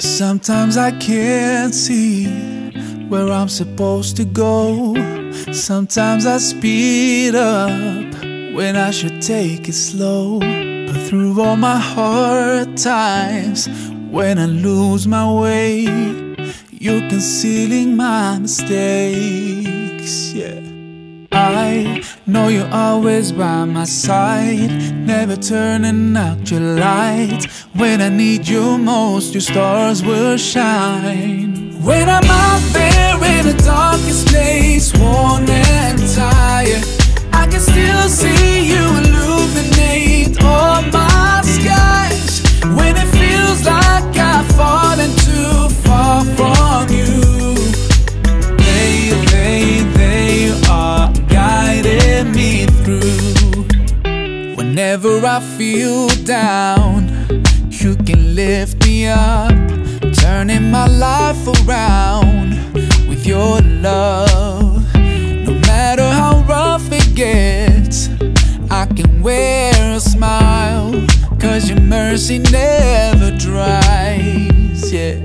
Sometimes I can't see where I'm supposed to go. Sometimes I speed up when I should take it slow. But through all my hard times, when I lose my way, you're concealing my mistakes. Yeah. I know you're always by my side, never turning out your light. When I need you most, your stars will shine. When I'm out there in the darkest place, worn and tired, I can still see you Whenever I feel down, you can lift me up, turning my life around with your love. No matter how rough it gets, I can wear a smile, cause your mercy never dries. Yeah.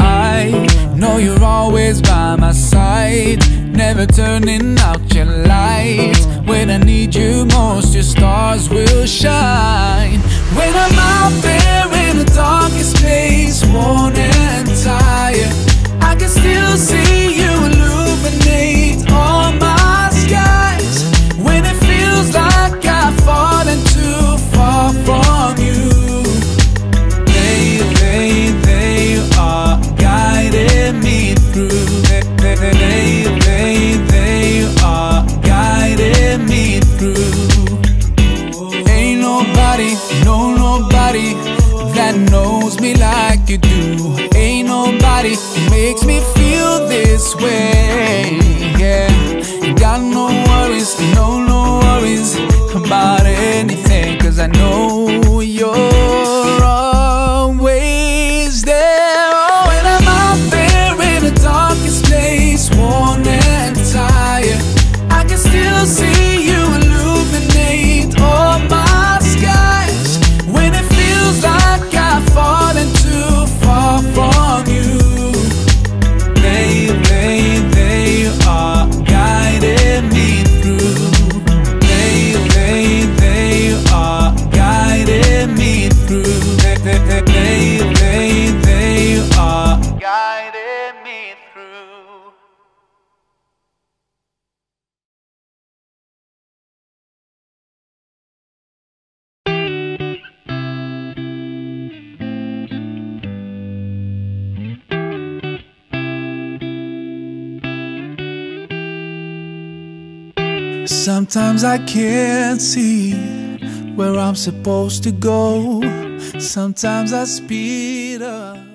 I know you're always by my side, never turning out your light. When I need you nobody makes me feel this way. Yeah, you got no worries, no, no worries about anything. Cause I know you're always there. Oh, when I'm out there in the darkest place, worn and tired, I can still see Sometimes I can't see where I'm supposed to go. Sometimes I speed up.